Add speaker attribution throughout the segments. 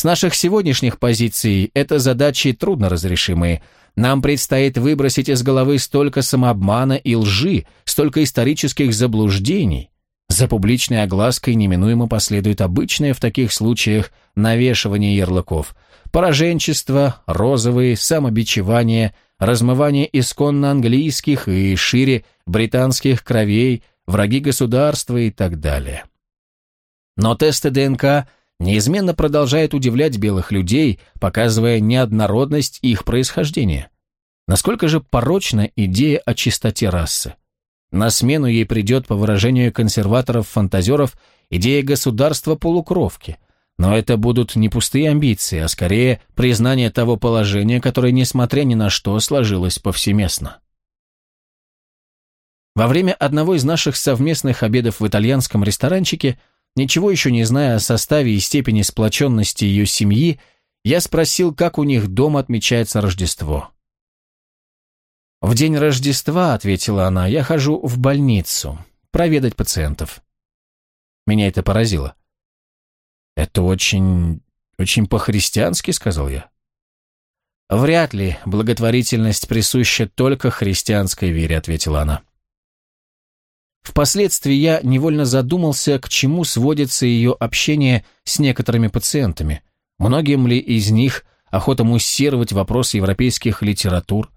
Speaker 1: С наших сегодняшних позиций это задачи трудно разрешимые. Нам предстоит выбросить из головы столько самообмана и лжи, столько исторических заблуждений. За публичной оглаской неминуемо последует обычное в таких случаях навешивание ярлыков. Пораженчество, розовые, самобичевание, размывание исконно английских и шире британских кровей, враги государства и так далее. Но тесты ДНК неизменно продолжают удивлять белых людей, показывая неоднородность их происхождения. Насколько же порочна идея о чистоте расы? На смену ей придет, по выражению консерваторов-фантазеров, идея государства-полукровки. Но это будут не пустые амбиции, а скорее признание того положения, которое, несмотря ни на что, сложилось повсеместно. Во время одного из наших совместных обедов в итальянском ресторанчике Ничего еще не зная о составе и степени сплоченности ее семьи, я спросил, как у них дома отмечается Рождество. «В день Рождества, — ответила она, — я хожу в больницу, проведать пациентов». Меня это поразило. «Это очень... очень по-христиански», — сказал я. «Вряд ли благотворительность присуща только христианской вере», — ответила она. Впоследствии я невольно задумался, к чему сводится ее общение с некоторыми пациентами. Многим ли из них охота муссировать вопрос европейских литератур?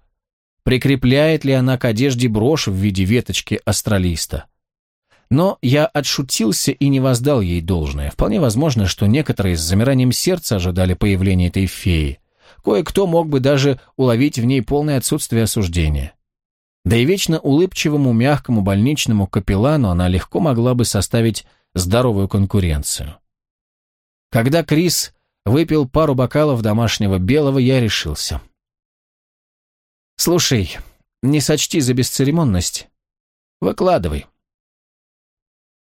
Speaker 1: Прикрепляет ли она к одежде брошь в виде веточки астралиста? Но я отшутился и не воздал ей должное. Вполне возможно, что некоторые с замиранием сердца ожидали появления этой феи. Кое-кто мог бы даже уловить в ней полное отсутствие осуждения. Да и вечно улыбчивому, мягкому больничному капеллану она легко могла бы составить здоровую конкуренцию. Когда Крис выпил пару бокалов домашнего белого, я решился. «Слушай, не сочти за бесцеремонность. Выкладывай.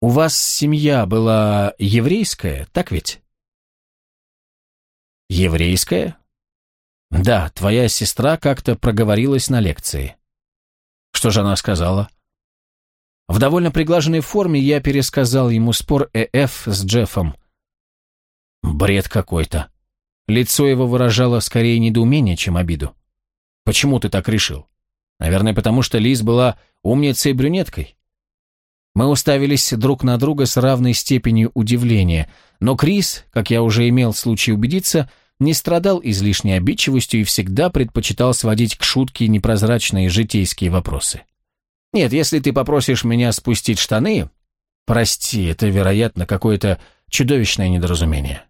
Speaker 1: У вас семья была еврейская, так ведь?» «Еврейская?» «Да, твоя сестра как-то проговорилась на лекции». Что же она сказала? В довольно приглаженной форме я пересказал ему спор ЭФ с Джеффом. Бред какой-то. Лицо его выражало скорее недоумение, чем обиду. Почему ты так решил? Наверное, потому что Лиз была умницей брюнеткой. Мы уставились друг на друга с равной степенью удивления, но Крис, как я уже имел случай убедиться, не страдал излишней обидчивостью и всегда предпочитал сводить к шутке непрозрачные житейские вопросы. «Нет, если ты попросишь меня спустить штаны...» «Прости, это, вероятно, какое-то чудовищное недоразумение».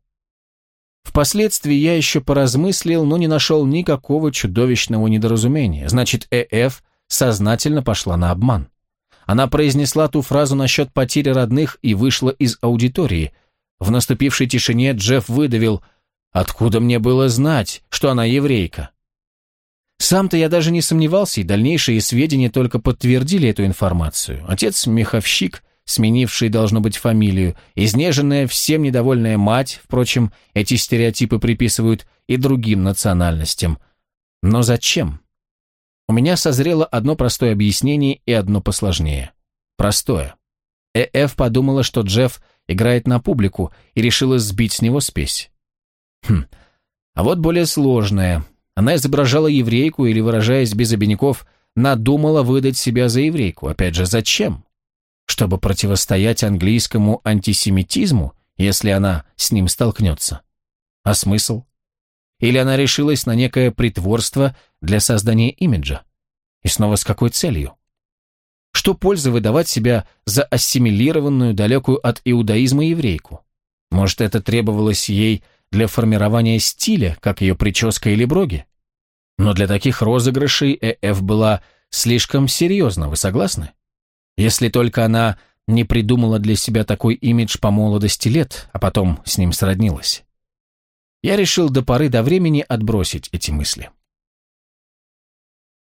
Speaker 1: Впоследствии я еще поразмыслил, но не нашел никакого чудовищного недоразумения. Значит, ЭФ сознательно пошла на обман. Она произнесла ту фразу насчет потери родных и вышла из аудитории. В наступившей тишине Джефф выдавил – Откуда мне было знать, что она еврейка? Сам-то я даже не сомневался, и дальнейшие сведения только подтвердили эту информацию. Отец – меховщик, сменивший, должно быть, фамилию, изнеженная, всем недовольная мать, впрочем, эти стереотипы приписывают и другим национальностям. Но зачем? У меня созрело одно простое объяснение и одно посложнее. Простое. ЭФ подумала, что Джефф играет на публику и решила сбить с него спесь. Хм. А вот более сложная. Она изображала еврейку или, выражаясь без обиняков, надумала выдать себя за еврейку. Опять же, зачем? Чтобы противостоять английскому антисемитизму, если она с ним столкнется. А смысл? Или она решилась на некое притворство для создания имиджа? И снова с какой целью? Что пользы выдавать себя за ассимилированную, далекую от иудаизма еврейку? Может, это требовалось ей для формирования стиля, как ее прическа или броги. Но для таких розыгрышей ЭФ была слишком серьезна, вы согласны? Если только она не придумала для себя такой имидж по молодости лет, а потом с ним сроднилась. Я решил до поры до времени отбросить эти мысли.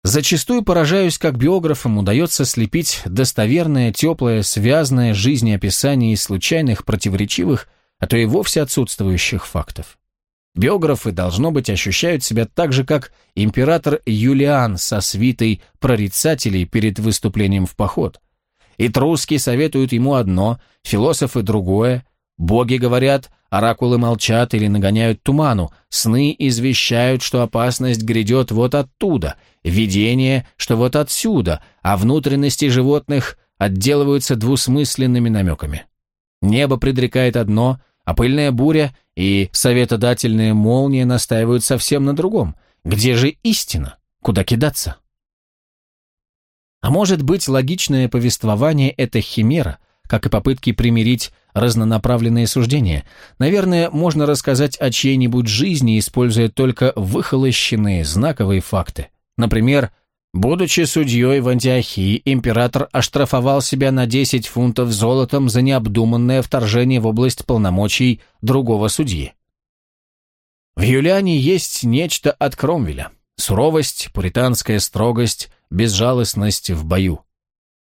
Speaker 1: Зачастую поражаюсь, как биографам удается слепить достоверное, теплое, связанное жизнеописание из случайных, противоречивых а то и вовсе отсутствующих фактов. Биографы, должно быть, ощущают себя так же, как император Юлиан со свитой прорицателей перед выступлением в поход. И труски советуют ему одно, философы другое, боги говорят оракулы молчат или нагоняют туману, сны извещают, что опасность грядет вот оттуда, видение, что вот отсюда, а внутренности животных отделываются двусмысленными намеками. Небо предрекает одно, а пыльная буря и советодательная молния настаивают совсем на другом. Где же истина? Куда кидаться? А может быть, логичное повествование – это химера, как и попытки примирить разнонаправленные суждения. Наверное, можно рассказать о чьей-нибудь жизни, используя только выхолощенные знаковые факты. Например, будучи судьей в Антиохии, император оштрафовал себя на 10 фунтов золотом за необдуманное вторжение в область полномочий другого судьи. В Юлиане есть нечто от Кромвеля. Суровость, пуританская строгость, безжалостность в бою.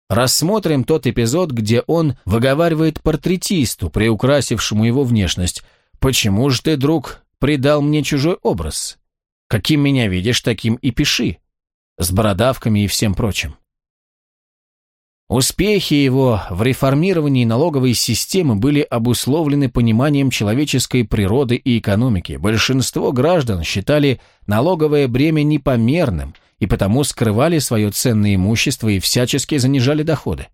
Speaker 1: Рассмотрим тот эпизод, где он выговаривает портретисту, приукрасившему его внешность. «Почему же ты, друг, придал мне чужой образ? Каким меня видишь, таким и пиши. С бородавками и всем прочим». Успехи его в реформировании налоговой системы были обусловлены пониманием человеческой природы и экономики. Большинство граждан считали налоговое бремя непомерным и потому скрывали свое ценное имущество и всячески занижали доходы.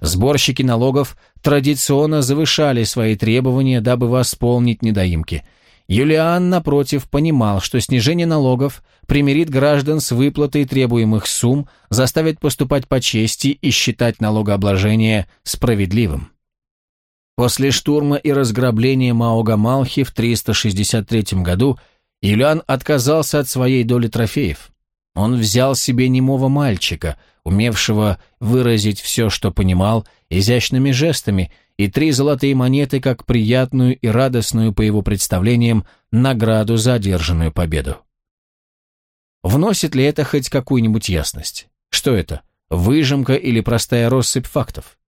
Speaker 1: Сборщики налогов традиционно завышали свои требования, дабы восполнить недоимки – Юлиан, напротив, понимал, что снижение налогов примирит граждан с выплатой требуемых сумм, заставит поступать по чести и считать налогообложение справедливым. После штурма и разграбления Маога-Малхи в 363 году Юлиан отказался от своей доли трофеев. Он взял себе немого мальчика, умевшего выразить все, что понимал, изящными жестами – и три золотые монеты как приятную и радостную, по его представлениям, награду за одержанную победу. Вносит ли это хоть какую-нибудь ясность? Что это, выжимка или простая россыпь фактов?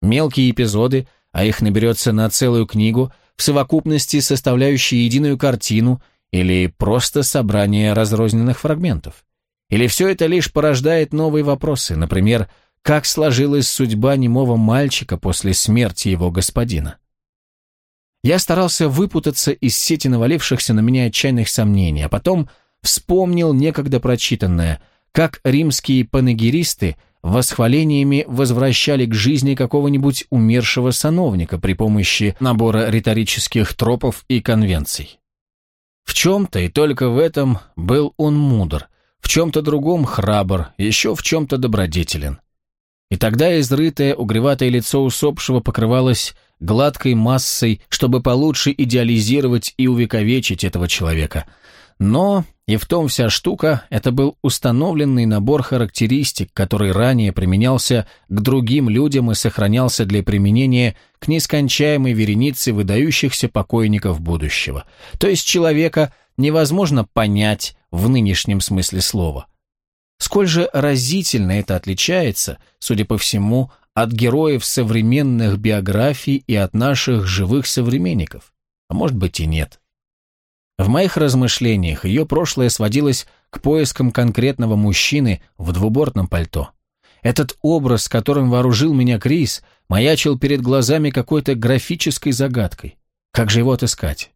Speaker 1: Мелкие эпизоды, а их наберется на целую книгу, в совокупности составляющие единую картину или просто собрание разрозненных фрагментов? Или все это лишь порождает новые вопросы, например, как сложилась судьба немого мальчика после смерти его господина. Я старался выпутаться из сети навалившихся на меня отчаянных сомнений, а потом вспомнил некогда прочитанное, как римские панегиристы восхвалениями возвращали к жизни какого-нибудь умершего сановника при помощи набора риторических тропов и конвенций. В чем-то и только в этом был он мудр, в чем-то другом храбр, еще в чем-то добродетелен. И тогда изрытое угреватое лицо усопшего покрывалось гладкой массой, чтобы получше идеализировать и увековечить этого человека. Но, и в том вся штука, это был установленный набор характеристик, который ранее применялся к другим людям и сохранялся для применения к нескончаемой веренице выдающихся покойников будущего. То есть человека невозможно понять в нынешнем смысле слова – Сколь же разительно это отличается, судя по всему, от героев современных биографий и от наших живых современников. А может быть и нет. В моих размышлениях ее прошлое сводилось к поискам конкретного мужчины в двубортном пальто. Этот образ, которым вооружил меня Крис, маячил перед глазами какой-то графической загадкой. Как же его отыскать?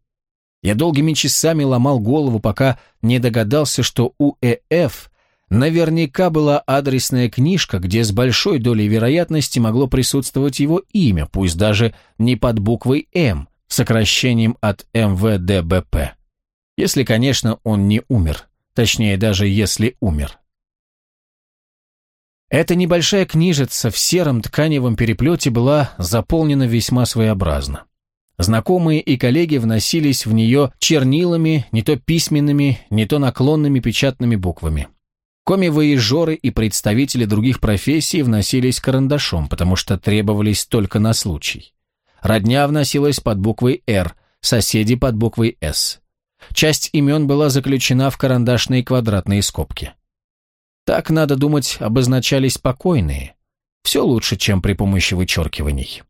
Speaker 1: Я долгими часами ломал голову, пока не догадался, что у ЭФ Наверняка была адресная книжка, где с большой долей вероятности могло присутствовать его имя, пусть даже не под буквой «М», сокращением от МВДБП. Если, конечно, он не умер. Точнее, даже если умер. Эта небольшая книжица в сером тканевом переплете была заполнена весьма своеобразно. Знакомые и коллеги вносились в нее чернилами, не то письменными, не то наклонными печатными буквами. Коми-воежоры и представители других профессий вносились карандашом, потому что требовались только на случай. Родня вносилась под буквой «Р», соседи под буквой «С». Часть имен была заключена в карандашные квадратные скобки. Так, надо думать, обозначались покойные. Все лучше, чем при помощи вычеркиваний.